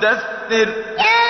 مدثر يا